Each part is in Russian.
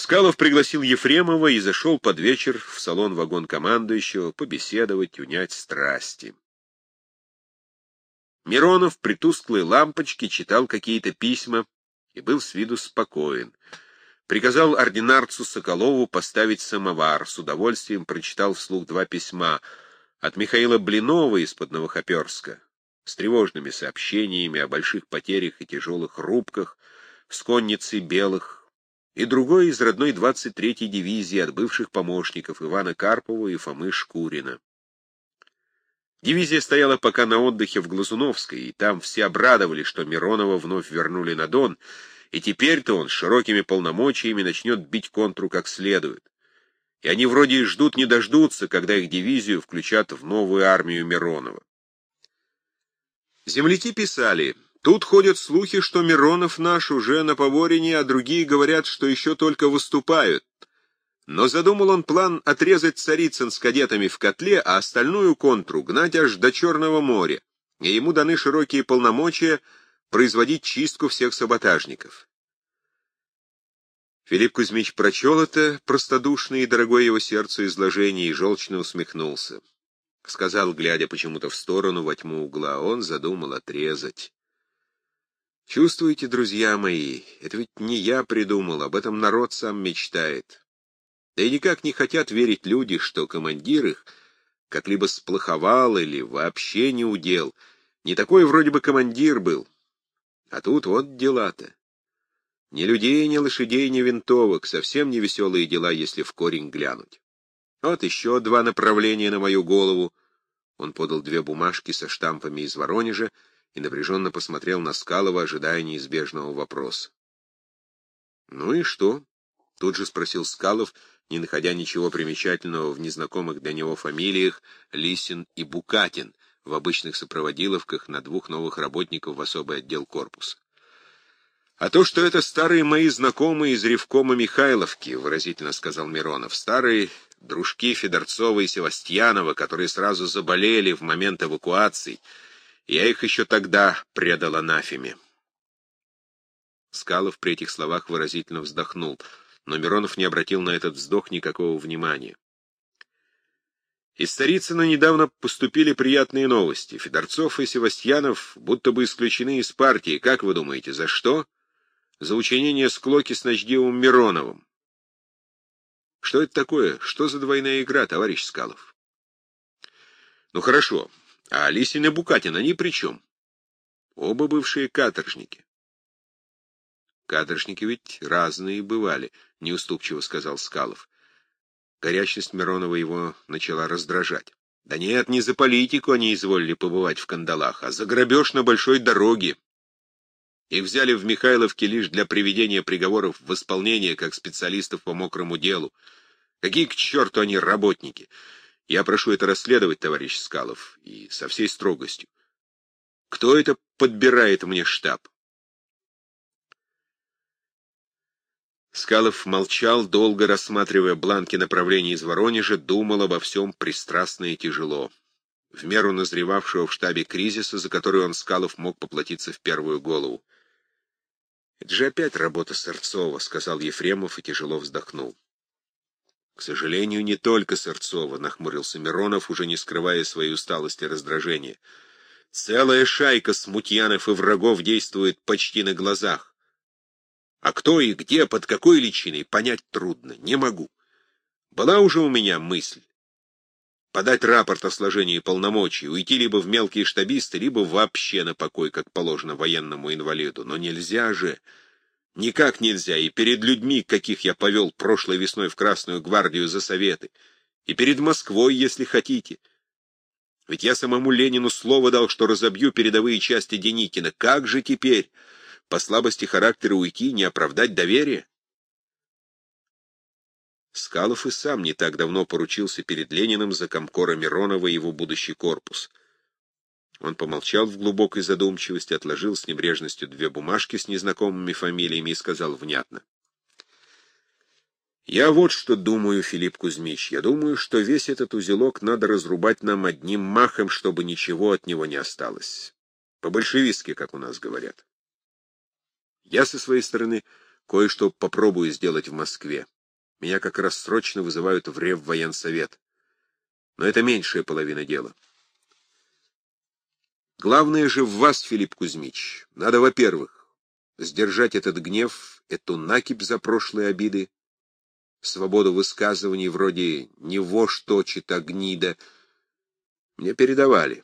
Скалов пригласил Ефремова и зашел под вечер в салон вагон командующего побеседовать, унять страсти. Миронов при тусклой лампочке читал какие-то письма и был с виду спокоен. Приказал ординарцу Соколову поставить самовар, с удовольствием прочитал вслух два письма от Михаила Блинова из-под Новохоперска с тревожными сообщениями о больших потерях и тяжелых рубках, с конницей белых, и другой из родной 23-й дивизии от бывших помощников Ивана Карпова и Фомы Шкурина. Дивизия стояла пока на отдыхе в Глазуновской, и там все обрадовали, что Миронова вновь вернули на Дон, и теперь-то он с широкими полномочиями начнет бить контру как следует. И они вроде и ждут не дождутся, когда их дивизию включат в новую армию Миронова. Земляки писали, тут ходят слухи, что Миронов наш уже на Поворине, а другие говорят, что еще только выступают. Но задумал он план отрезать Царицын с кадетами в котле, а остальную контру гнать аж до Черного моря, и ему даны широкие полномочия производить чистку всех саботажников. Филипп Кузьмич прочел это простодушное и дорогое его сердцу изложение и желчно усмехнулся. Сказал, глядя почему-то в сторону во тьму угла, он задумал отрезать. Чувствуете, друзья мои, это ведь не я придумал, об этом народ сам мечтает. Да и никак не хотят верить люди, что командир их как-либо сплоховал или вообще не удел. Не такой вроде бы командир был. А тут вот дела-то. Ни людей, ни лошадей, ни винтовок, совсем не веселые дела, если в корень глянуть. Вот еще два направления на мою голову. Он подал две бумажки со штампами из Воронежа и напряженно посмотрел на Скалова, ожидая неизбежного вопроса. — Ну и что? — тут же спросил Скалов, не находя ничего примечательного в незнакомых для него фамилиях Лисин и Букатин в обычных сопроводиловках на двух новых работников в особый отдел корпуса. «А то, что это старые мои знакомые из Ревкома Михайловки», — выразительно сказал Миронов, — «старые дружки Федорцова и Севастьянова, которые сразу заболели в момент эвакуации, я их еще тогда предал анафеме». Скалов при этих словах выразительно вздохнул — но Миронов не обратил на этот вздох никакого внимания. Из Старицына недавно поступили приятные новости. Федорцов и Севастьянов будто бы исключены из партии. Как вы думаете, за что? За учинение склоки с Ночдивым Мироновым. Что это такое? Что за двойная игра, товарищ Скалов? Ну хорошо, а Алисин и Букатин, они при чем? Оба бывшие каторжники. Каторжники ведь разные бывали, — неуступчиво сказал Скалов. Горячность Миронова его начала раздражать. Да нет, не за политику они изволили побывать в кандалах, а за грабеж на большой дороге. Их взяли в Михайловке лишь для приведения приговоров в исполнение как специалистов по мокрому делу. Какие к черту они работники? Я прошу это расследовать, товарищ Скалов, и со всей строгостью. Кто это подбирает мне штаб? Скалов молчал, долго рассматривая бланки направлений из Воронежа, думал обо всем пристрастно и тяжело. В меру назревавшего в штабе кризиса, за который он, Скалов, мог поплатиться в первую голову. «Это же опять работа Сырцова», — сказал Ефремов и тяжело вздохнул. «К сожалению, не только Сырцова», — нахмурился Миронов, уже не скрывая своей усталости и раздражения. «Целая шайка смутьянов и врагов действует почти на глазах. А кто и где, под какой личиной, понять трудно, не могу. Была уже у меня мысль подать рапорт о сложении полномочий, уйти либо в мелкие штабисты, либо вообще на покой, как положено военному инвалиду. Но нельзя же, никак нельзя, и перед людьми, каких я повел прошлой весной в Красную гвардию за советы, и перед Москвой, если хотите. Ведь я самому Ленину слово дал, что разобью передовые части Деникина. Как же теперь? по слабости характера уйти, не оправдать доверие? Скалов и сам не так давно поручился перед Лениным за комкора Миронова и его будущий корпус. Он помолчал в глубокой задумчивости, отложил с небрежностью две бумажки с незнакомыми фамилиями и сказал внятно. «Я вот что думаю, Филипп Кузьмич. Я думаю, что весь этот узелок надо разрубать нам одним махом, чтобы ничего от него не осталось. По-большевистски, как у нас говорят. Я со своей стороны Кое-что попробую сделать в Москве. Меня как раз срочно вызывают в Реввоенсовет. Но это меньшая половина дела. Главное же в вас, Филипп Кузьмич. Надо, во-первых, сдержать этот гнев, эту накипь за прошлые обиды, свободу высказываний вроде «не вошь точит, а гнида». Мне передавали.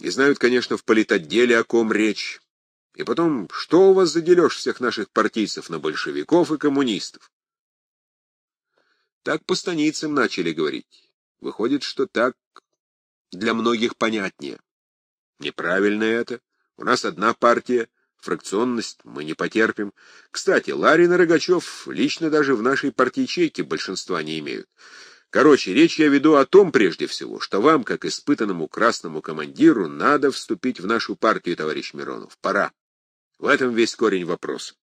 И знают, конечно, в политотделе, о ком речь. И потом, что у вас заделешь всех наших партийцев на большевиков и коммунистов? Так по станицам начали говорить. Выходит, что так для многих понятнее. Неправильно это. У нас одна партия, фракционность мы не потерпим. Кстати, Ларин и Рогачев лично даже в нашей партии ячейке большинства не имеют. Короче, речь я веду о том прежде всего, что вам, как испытанному красному командиру, надо вступить в нашу партию, товарищ Миронов. Пора. В этом весь корень вопроса.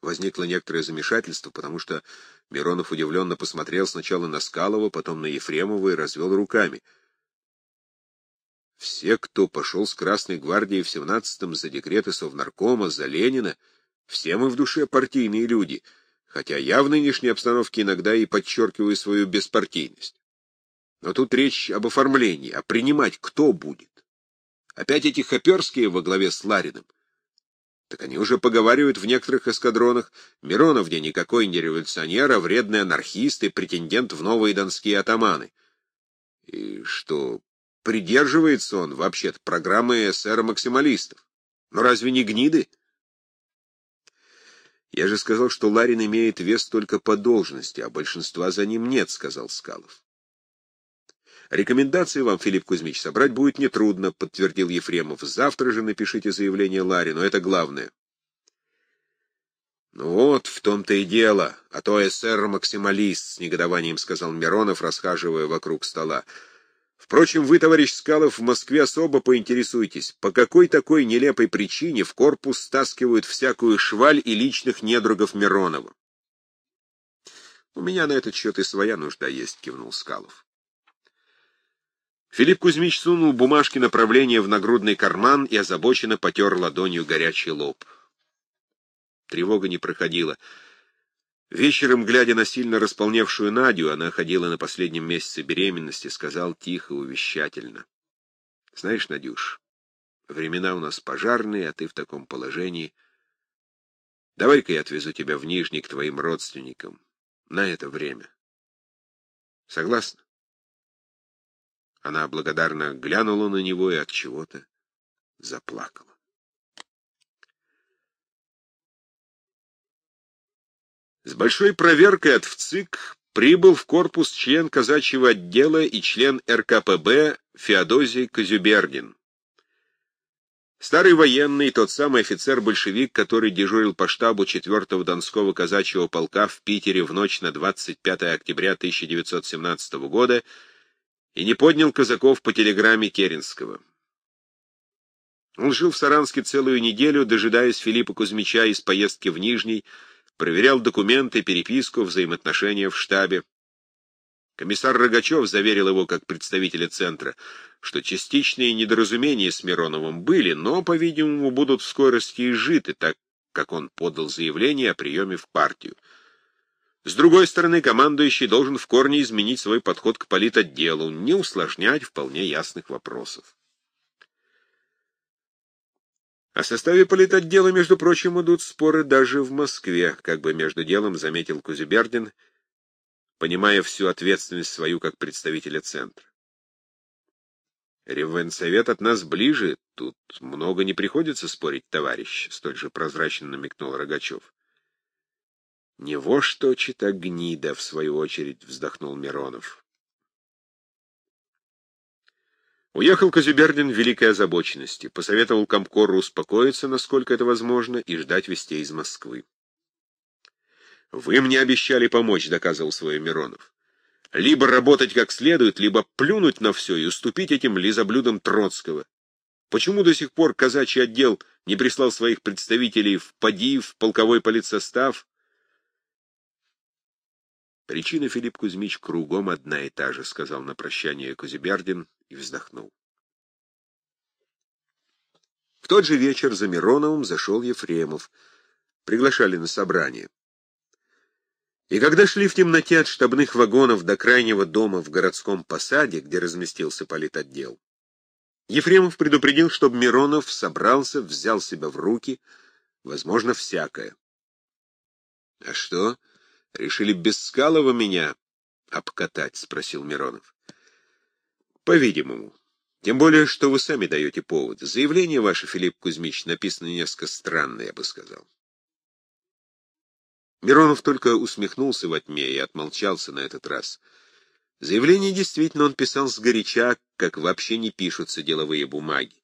Возникло некоторое замешательство, потому что Миронов удивленно посмотрел сначала на Скалова, потом на Ефремова и развел руками — все, кто пошел с Красной гвардией в семнадцатом за декреты Совнаркома, за Ленина, все мы в душе партийные люди, хотя я в нынешней обстановке иногда и подчеркиваю свою беспартийность. Но тут речь об оформлении, а принимать кто будет? Опять эти хоперские во главе с Лариным. Так они уже поговаривают в некоторых эскадронах. Миронов где никакой не революционер, а вредный анархист и претендент в новые донские атаманы. И что, Придерживается он, вообще-то, программы эсера-максималистов. Но разве не гниды? Я же сказал, что Ларин имеет вес только по должности, а большинства за ним нет, — сказал Скалов. Рекомендации вам, Филипп Кузьмич, собрать будет нетрудно, — подтвердил Ефремов. Завтра же напишите заявление Ларину, это главное. Ну вот, в том-то и дело, а то эсер-максималист, — с негодованием сказал Миронов, расхаживая вокруг стола. Впрочем, вы, товарищ Скалов, в Москве особо поинтересуйтесь, по какой такой нелепой причине в корпус стаскивают всякую шваль и личных недругов Миронова. «У меня на этот счет и своя нужда есть», — кивнул Скалов. Филипп Кузьмич сунул бумажки направления в нагрудный карман и озабоченно потер ладонью горячий лоб. Тревога не проходила. Вечером, глядя на сильно располневшую Надю, она ходила на последнем месяце беременности, сказал тихо, увещательно. — Знаешь, Надюш, времена у нас пожарные, а ты в таком положении. Давай-ка я отвезу тебя в Нижний к твоим родственникам. На это время. Согласна? Она благодарно глянула на него и от чего-то заплакала. С большой проверкой от ВЦИК прибыл в корпус член казачьего отдела и член РКПБ Феодозий Козюбердин. Старый военный, тот самый офицер-большевик, который дежурил по штабу 4-го Донского казачьего полка в Питере в ночь на 25 октября 1917 года и не поднял казаков по телеграмме Керенского. Он жил в Саранске целую неделю, дожидаясь Филиппа Кузьмича из поездки в Нижний, проверял документы, переписку, взаимоотношения в штабе. Комиссар Рогачев заверил его как представителя центра, что частичные недоразумения с Мироновым были, но, по-видимому, будут в скорости изжиты, так как он подал заявление о приеме в партию. С другой стороны, командующий должен в корне изменить свой подход к политотделу, не усложнять вполне ясных вопросов. О составе политотдела, между прочим, идут споры даже в Москве, как бы между делом заметил Кузюбердин, понимая всю ответственность свою как представителя центра. Реввенсовет от нас ближе, тут много не приходится спорить, товарищ, — столь же прозрачно намекнул Рогачев. — Не во что чита гнида, — в свою очередь вздохнул Миронов. Уехал Козюбердин в великой озабоченности, посоветовал Комкору успокоиться, насколько это возможно, и ждать вестей из Москвы. «Вы мне обещали помочь», — доказывал свой Миронов. «Либо работать как следует, либо плюнуть на все и уступить этим лизоблюдам Троцкого. Почему до сих пор казачий отдел не прислал своих представителей в ПАДИ, в полковой политсостав?» Причина, Филипп Кузьмич, кругом одна и та же, — сказал на прощание Кузюбердин и вздохнул. В тот же вечер за Мироновым зашел Ефремов. приглашали на собрание. И когда шли в темноте от штабных вагонов до крайнего дома в городском посаде, где разместился политотдел, Ефремов предупредил, чтобы Миронов собрался, взял себя в руки, возможно, всякое. — А что, решили Бескалова меня обкатать? — спросил Миронов. — По-видимому. Тем более, что вы сами даете повод. Заявление ваше, Филипп Кузьмич, написано несколько странно, я бы сказал. Миронов только усмехнулся во тьме и отмолчался на этот раз. Заявление действительно он писал сгоряча, как вообще не пишутся деловые бумаги.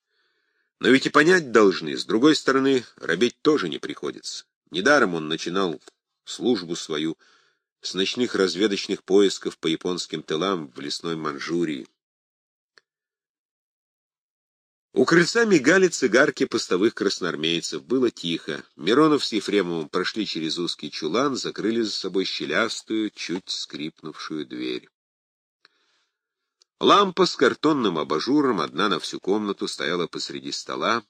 Но ведь и понять должны, с другой стороны, робеть тоже не приходится. Недаром он начинал службу свою с ночных разведочных поисков по японским тылам в лесной Манчжурии. У крыльца мигали цигарки постовых красноармейцев. Было тихо. Миронов с Ефремовым прошли через узкий чулан, закрыли за собой щелястую, чуть скрипнувшую дверь. Лампа с картонным абажуром, одна на всю комнату, стояла посреди стола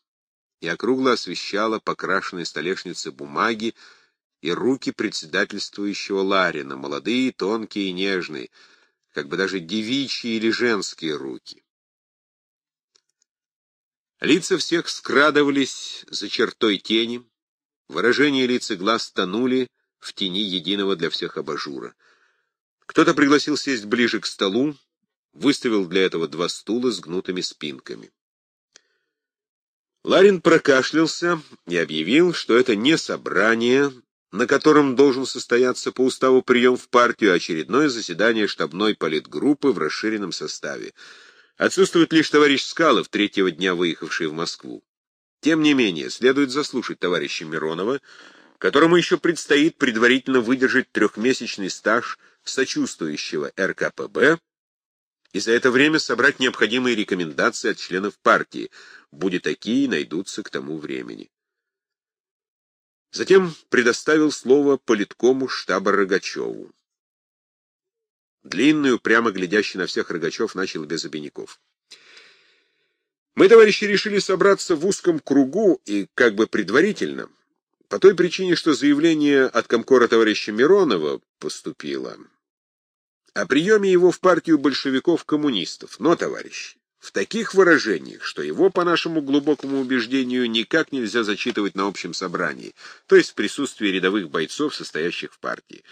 и округло освещала покрашенные столешницы бумаги и руки председательствующего Ларина, молодые, тонкие и нежные, как бы даже девичьи или женские руки. Лица всех скрадывались за чертой тени, выражения лица глаз тонули в тени единого для всех абажура. Кто-то пригласил сесть ближе к столу, выставил для этого два стула с гнутыми спинками. Ларин прокашлялся и объявил, что это не собрание, на котором должен состояться по уставу прием в партию, а очередное заседание штабной политгруппы в расширенном составе — Отсутствует лишь товарищ Скалов, третьего дня выехавший в Москву. Тем не менее, следует заслушать товарища Миронова, которому еще предстоит предварительно выдержать трехмесячный стаж сочувствующего РКПБ и за это время собрать необходимые рекомендации от членов партии, будет такие найдутся к тому времени. Затем предоставил слово политкому штаба Рогачеву. Длинную, прямо глядящий на всех Рогачев начал без обиняков. Мы, товарищи, решили собраться в узком кругу и как бы предварительно, по той причине, что заявление от комкора товарища Миронова поступило о приеме его в партию большевиков-коммунистов. Но, товарищи, в таких выражениях, что его, по нашему глубокому убеждению, никак нельзя зачитывать на общем собрании, то есть в присутствии рядовых бойцов, состоящих в партии.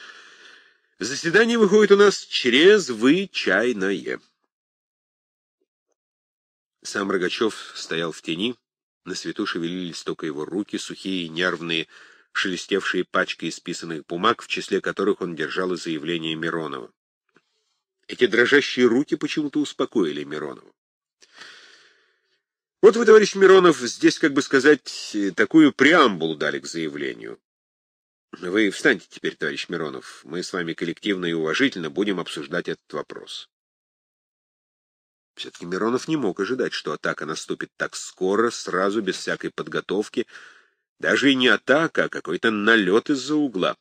Заседание выходит у нас чрезвычайное. Сам Рогачев стоял в тени, на свету шевелились только его руки, сухие, нервные, шелестевшие пачкой исписанных бумаг, в числе которых он держал и заявление Миронова. Эти дрожащие руки почему-то успокоили Миронова. Вот вы, товарищ Миронов, здесь, как бы сказать, такую преамбулу дали к заявлению. Вы встаньте теперь, товарищ Миронов. Мы с вами коллективно и уважительно будем обсуждать этот вопрос. Все-таки Миронов не мог ожидать, что атака наступит так скоро, сразу, без всякой подготовки. Даже и не атака, а какой-то налет из-за угла.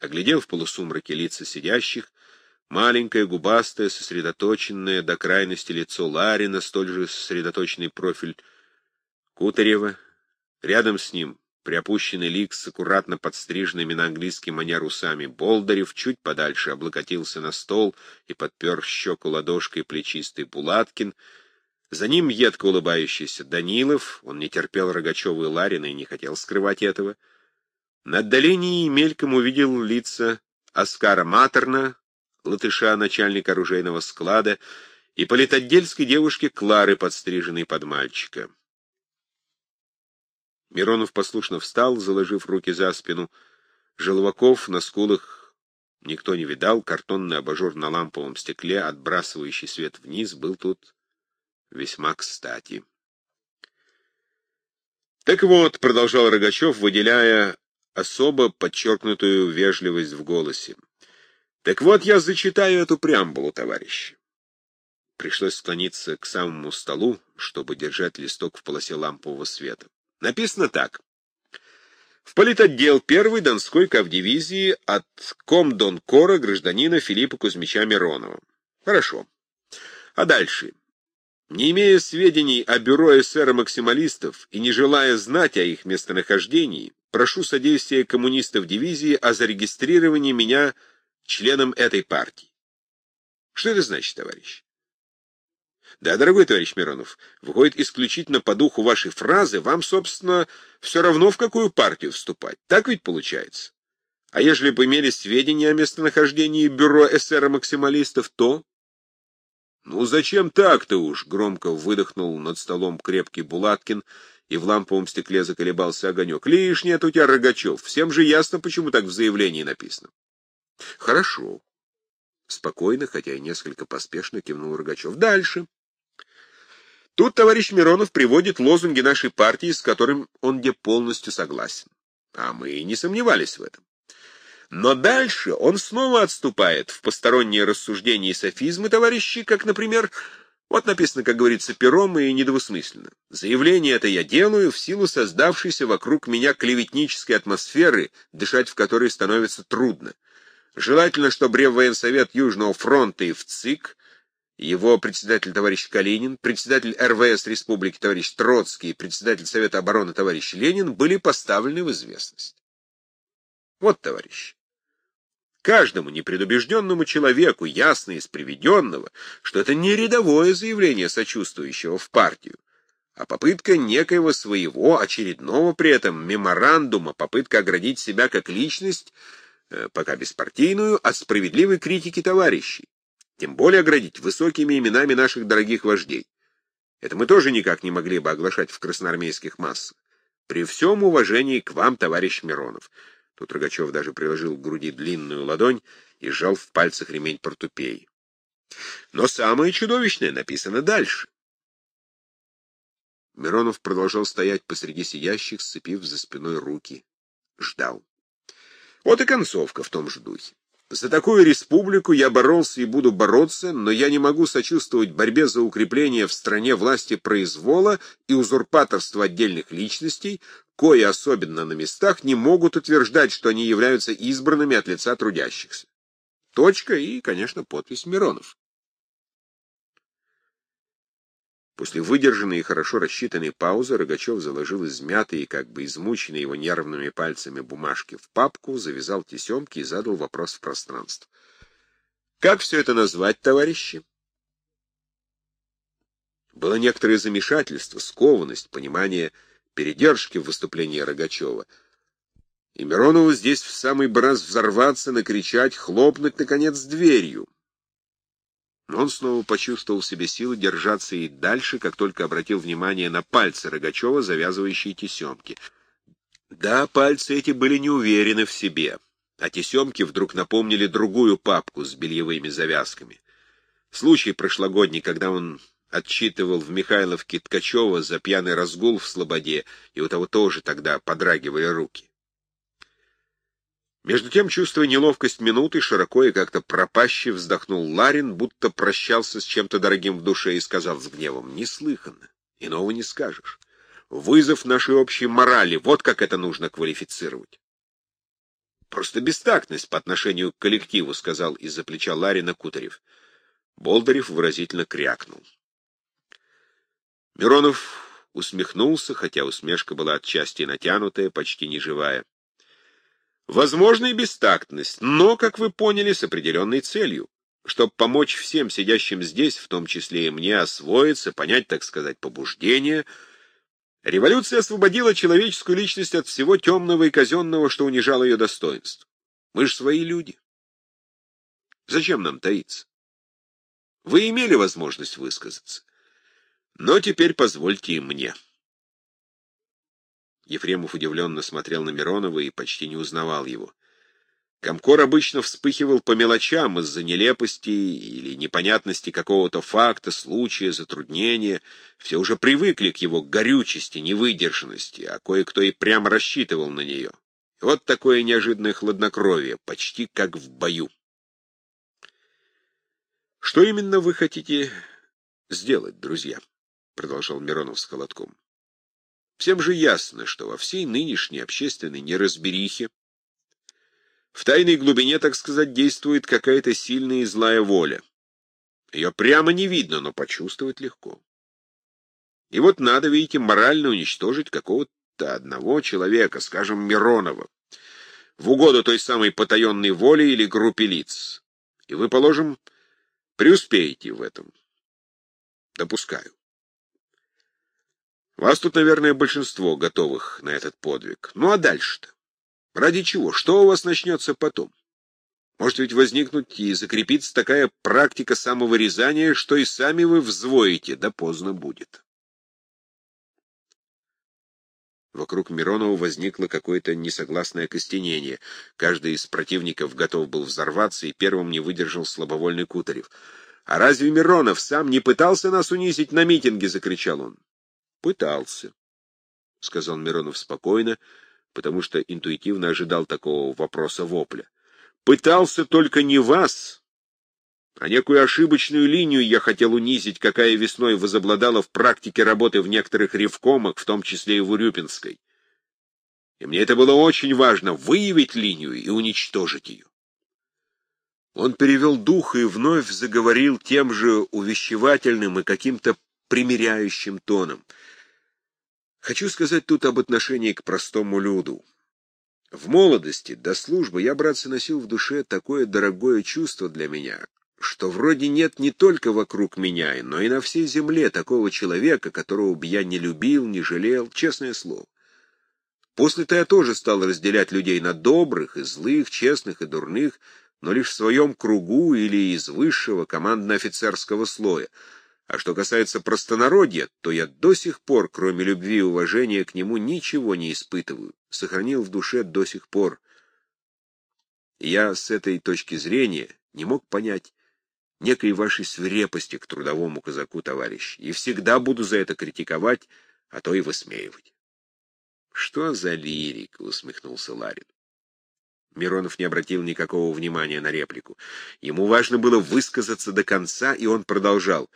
Оглядел в полусумраке лица сидящих, маленькое, губастое, сосредоточенное до крайности лицо Ларина, столь же сосредоточенный профиль Кутарева, рядом с ним Приопущенный лик с аккуратно подстриженными на английский манер усами Болдырев чуть подальше облокотился на стол и подпер щеку ладошкой плечистый Булаткин. За ним едко улыбающийся Данилов, он не терпел Рогачева и Ларина и не хотел скрывать этого. На отдалении мельком увидел лица Оскара Матерна, латыша, начальника оружейного склада, и политотдельской девушки Клары, подстриженной под мальчика. Миронов послушно встал, заложив руки за спину. Желваков на скулах никто не видал, картонный абажур на ламповом стекле, отбрасывающий свет вниз, был тут весьма кстати. «Так вот», — продолжал Рогачев, выделяя особо подчеркнутую вежливость в голосе. «Так вот я зачитаю эту преамбулу, товарищи». Пришлось склониться к самому столу, чтобы держать листок в полосе лампового света. Написано так. В политотдел первой Донской кавдивизии от комдонкора гражданина Филиппа Кузьмича Миронова. Хорошо. А дальше? Не имея сведений о бюро эсера-максималистов и не желая знать о их местонахождении, прошу содействия коммунистов дивизии о зарегистрировании меня членом этой партии. Что это значит, товарищ? Да, дорогой товарищ Миронов, выходит исключительно по духу вашей фразы, вам, собственно, все равно в какую партию вступать. Так ведь получается? А ежели бы имели сведения о местонахождении бюро эсера-максималистов, то... Ну, зачем так-то уж? Громко выдохнул над столом крепкий Булаткин, и в ламповом стекле заколебался огонек. Лишний это у тебя, Рогачев. Всем же ясно, почему так в заявлении написано. Хорошо. Спокойно, хотя и несколько поспешно кивнул Рогачев. Дальше. Тут товарищ Миронов приводит лозунги нашей партии, с которым он где полностью согласен. А мы и не сомневались в этом. Но дальше он снова отступает в посторонние рассуждения и софизмы, товарищи, как, например, вот написано, как говорится, пером и недвусмысленно. Заявление это я делаю в силу создавшейся вокруг меня клеветнической атмосферы, дышать в которой становится трудно. Желательно, чтобы Реввоенсовет Южного фронта и в ЦИК его председатель товарищ Калинин, председатель РВС Республики товарищ Троцкий и председатель Совета обороны товарищ Ленин были поставлены в известность. Вот, товарищ, каждому непредубежденному человеку ясно из приведенного, что это не рядовое заявление сочувствующего в партию, а попытка некоего своего очередного при этом меморандума, попытка оградить себя как личность, э, пока беспартийную, от справедливой критики товарищей тем более оградить высокими именами наших дорогих вождей. Это мы тоже никак не могли бы оглашать в красноармейских массах. При всем уважении к вам, товарищ Миронов. Тут Рогачев даже приложил к груди длинную ладонь и сжал в пальцах ремень портупеи. Но самое чудовищное написано дальше. Миронов продолжал стоять посреди сидящих, сцепив за спиной руки. Ждал. Вот и концовка в том же духе. За такую республику я боролся и буду бороться, но я не могу сочувствовать борьбе за укрепление в стране власти произвола и узурпаторства отдельных личностей, кои особенно на местах не могут утверждать, что они являются избранными от лица трудящихся. Точка и, конечно, подпись Миронов. После выдержанной и хорошо рассчитанной паузы Рогачев заложил измятые как бы измученные его нервными пальцами бумажки в папку, завязал тесемки и задал вопрос в пространство. «Как все это назвать, товарищи?» Было некоторое замешательство, скованность, понимание передержки в выступлении Рогачева. И Миронову здесь в самый раз взорваться, накричать, хлопнуть, наконец, дверью. Но он снова почувствовал в себе силы держаться и дальше, как только обратил внимание на пальцы Рогачева, завязывающие тесемки. Да, пальцы эти были не уверены в себе, а тесемки вдруг напомнили другую папку с бельевыми завязками. Случай прошлогодний, когда он отчитывал в Михайловке Ткачева за пьяный разгул в Слободе, и у того тоже тогда подрагивали руки. Между тем, чувствуя неловкость минуты, широко и как-то пропаще вздохнул Ларин, будто прощался с чем-то дорогим в душе и сказал с гневом, «Неслыханно, иного не скажешь. Вызов нашей общей морали, вот как это нужно квалифицировать». «Просто бестактность по отношению к коллективу», — сказал из-за плеча Ларина Кутарев. Болдырев выразительно крякнул. Миронов усмехнулся, хотя усмешка была отчасти натянутая, почти неживая. Возможно и бестактность, но, как вы поняли, с определенной целью, чтобы помочь всем сидящим здесь, в том числе и мне, освоиться, понять, так сказать, побуждение. Революция освободила человеческую личность от всего темного и казенного, что унижало ее достоинство. Мы же свои люди. Зачем нам таиться? Вы имели возможность высказаться. Но теперь позвольте и мне. Ефремов удивленно смотрел на Миронова и почти не узнавал его. Комкор обычно вспыхивал по мелочам из-за нелепости или непонятности какого-то факта, случая, затруднения. Все уже привыкли к его горючести, невыдержанности, а кое-кто и прямо рассчитывал на нее. Вот такое неожиданное хладнокровие, почти как в бою. «Что именно вы хотите сделать, друзья?» — продолжал Миронов с холодком. Всем же ясно, что во всей нынешней общественной неразберихе в тайной глубине, так сказать, действует какая-то сильная и злая воля. Ее прямо не видно, но почувствовать легко. И вот надо, видите, морально уничтожить какого-то одного человека, скажем, Миронова, в угоду той самой потаенной воли или группе лиц. И вы, положим, преуспеете в этом. Допускаю. Вас тут, наверное, большинство готовых на этот подвиг. Ну а дальше-то? Ради чего? Что у вас начнется потом? Может ведь возникнуть и закрепиться такая практика самовырезания, что и сами вы взвоите, да поздно будет. Вокруг Миронова возникло какое-то несогласное костенение. Каждый из противников готов был взорваться, и первым не выдержал слабовольный Кутарев. «А разве Миронов сам не пытался нас унизить на митинге?» — закричал он. «Пытался», — сказал Миронов спокойно, потому что интуитивно ожидал такого вопроса-вопля. «Пытался только не вас, а некую ошибочную линию я хотел унизить, какая весной возобладала в практике работы в некоторых ревкомах, в том числе и в Урюпинской. И мне это было очень важно — выявить линию и уничтожить ее. Он перевел дух и вновь заговорил тем же увещевательным и каким-то примиряющим тоном. Хочу сказать тут об отношении к простому люду. В молодости, до службы, я, братцы, носил в душе такое дорогое чувство для меня, что вроде нет не только вокруг меня, но и на всей земле такого человека, которого бы я не любил, не жалел, честное слово. После-то я тоже стал разделять людей на добрых и злых, честных и дурных, но лишь в своем кругу или из высшего командно-офицерского слоя. А что касается простонародья, то я до сих пор, кроме любви и уважения к нему, ничего не испытываю, сохранил в душе до сих пор. Я с этой точки зрения не мог понять, некой вашей свирепости к трудовому казаку, товарищ, и всегда буду за это критиковать, а то и высмеивать. — Что за лирика? — усмехнулся Ларин. Миронов не обратил никакого внимания на реплику. Ему важно было высказаться до конца, и он продолжал.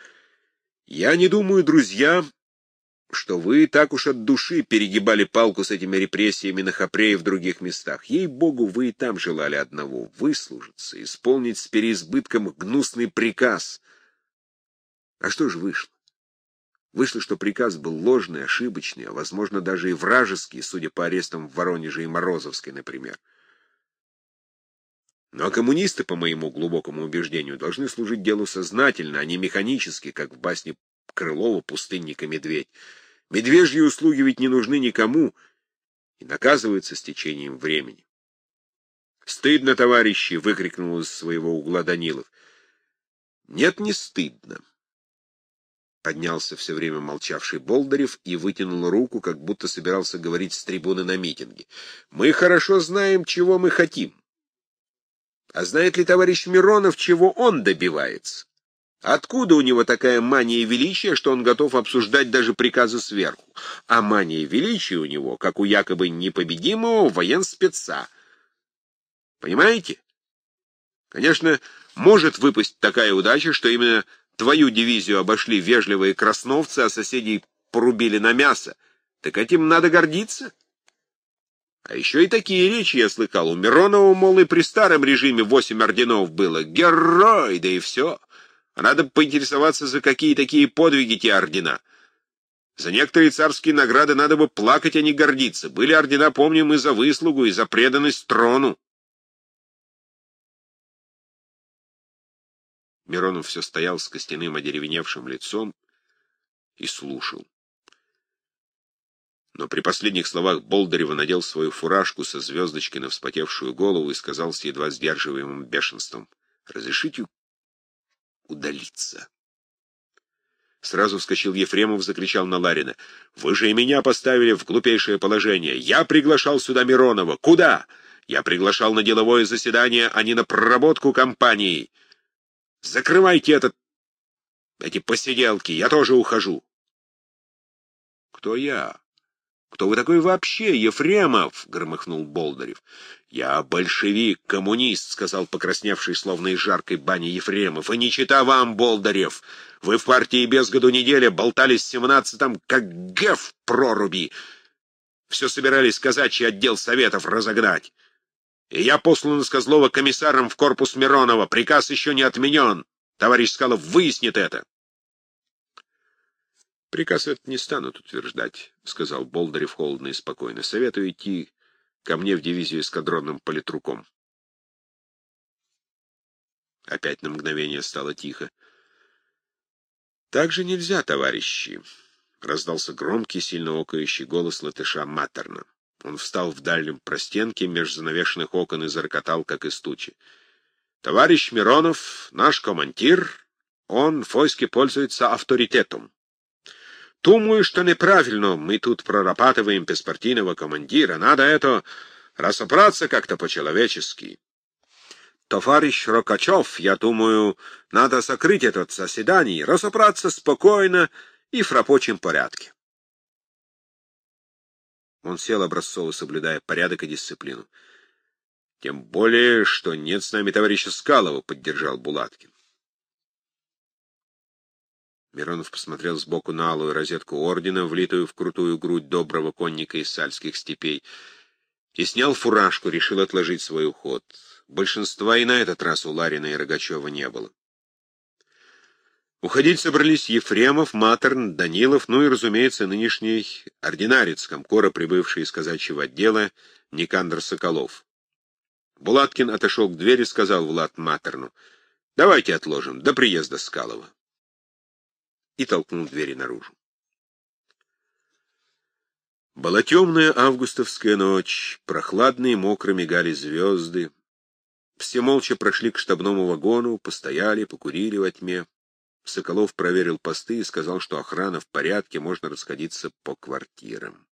«Я не думаю, друзья, что вы так уж от души перегибали палку с этими репрессиями на Хапре и в других местах. Ей-богу, вы и там желали одного — выслужиться, исполнить с переизбытком гнусный приказ. А что же вышло? Вышло, что приказ был ложный, ошибочный, а, возможно, даже и вражеский, судя по арестам в Воронеже и Морозовской, например. Ну а коммунисты, по моему глубокому убеждению, должны служить делу сознательно, а не механически, как в басне Крылова «Пустынник и медведь». Медвежьи услуги ведь не нужны никому и наказываются с течением времени. «Стыдно, товарищи!» — выкрикнул из своего угла Данилов. «Нет, не стыдно!» Поднялся все время молчавший Болдырев и вытянул руку, как будто собирался говорить с трибуны на митинге. «Мы хорошо знаем, чего мы хотим. А знает ли товарищ Миронов, чего он добивается? Откуда у него такая мания величия, что он готов обсуждать даже приказы сверху? А мания величия у него, как у якобы непобедимого военспеца. Понимаете? Конечно, может выпасть такая удача, что именно твою дивизию обошли вежливые красновцы, а соседей порубили на мясо. Так этим надо гордиться. А еще и такие речи я слыхал. У Миронова, мол, и при старом режиме восемь орденов было. Герой, да и все. А надо поинтересоваться, за какие такие подвиги те ордена. За некоторые царские награды надо бы плакать, а не гордиться. Были ордена, помним, и за выслугу, и за преданность трону. Миронов все стоял с костяным одеревеневшим лицом и слушал. Но при последних словах Болдырева надел свою фуражку со звездочкой на вспотевшую голову и сказал с едва сдерживаемым бешенством, «Разрешите удалиться. Сразу вскочил Ефремов, закричал на Ларина. «Вы же и меня поставили в глупейшее положение. Я приглашал сюда Миронова. Куда? Я приглашал на деловое заседание, а не на проработку компании. Закрывайте этот... эти посиделки. Я тоже ухожу». «Кто я?» «Кто вы такой вообще, Ефремов?» — громыхнул Болдырев. «Я большевик, коммунист», — сказал покрасневший, словно из жаркой бани Ефремов. «И не чита вам, Болдырев! Вы в партии без году неделя болтались в семнадцатом, как геф проруби. Все собирались казачий отдел советов разогнать. И я послан из Козлова комиссаром в корпус Миронова. Приказ еще не отменен. Товарищ Скалов выяснит это». Приказ этот не станут утверждать, — сказал Болдырев холодно и спокойно. Советую идти ко мне в дивизию эскадронным политруком. Опять на мгновение стало тихо. «Так же нельзя, товарищи!» — раздался громкий, сильно окающий голос латыша Матерна. Он встал в дальнем простенке меж занавешенных окон и зарокотал, как из тучи. «Товарищ Миронов, наш командир, он в войске пользуется авторитетом. Думаю, что неправильно мы тут прорабатываем беспартийного командира. Надо это разобраться как-то по-человечески. Товарищ Рокачев, я думаю, надо закрыть этот заседание, разобраться спокойно и в рабочем порядке. Он сел образцово, соблюдая порядок и дисциплину. Тем более, что нет с нами товарища Скалова, — поддержал Булаткин. Миронов посмотрел сбоку на алую розетку ордена, влитую в крутую грудь доброго конника из сальских степей, и снял фуражку, решил отложить свой уход. Большинства и на этот раз у Ларина и Рогачева не было. Уходить собрались Ефремов, Матерн, Данилов, ну и, разумеется, нынешний ординарец, комкора, прибывший из казачьего отдела, Никандр Соколов. Булаткин отошел к двери, сказал Влад Матерну, «Давайте отложим, до приезда Скалова» и толкнул двери наружу. Была темная августовская ночь, прохладные мокро мигали звезды. Все молча прошли к штабному вагону, постояли, покурили во тьме. Соколов проверил посты и сказал, что охрана в порядке, можно расходиться по квартирам.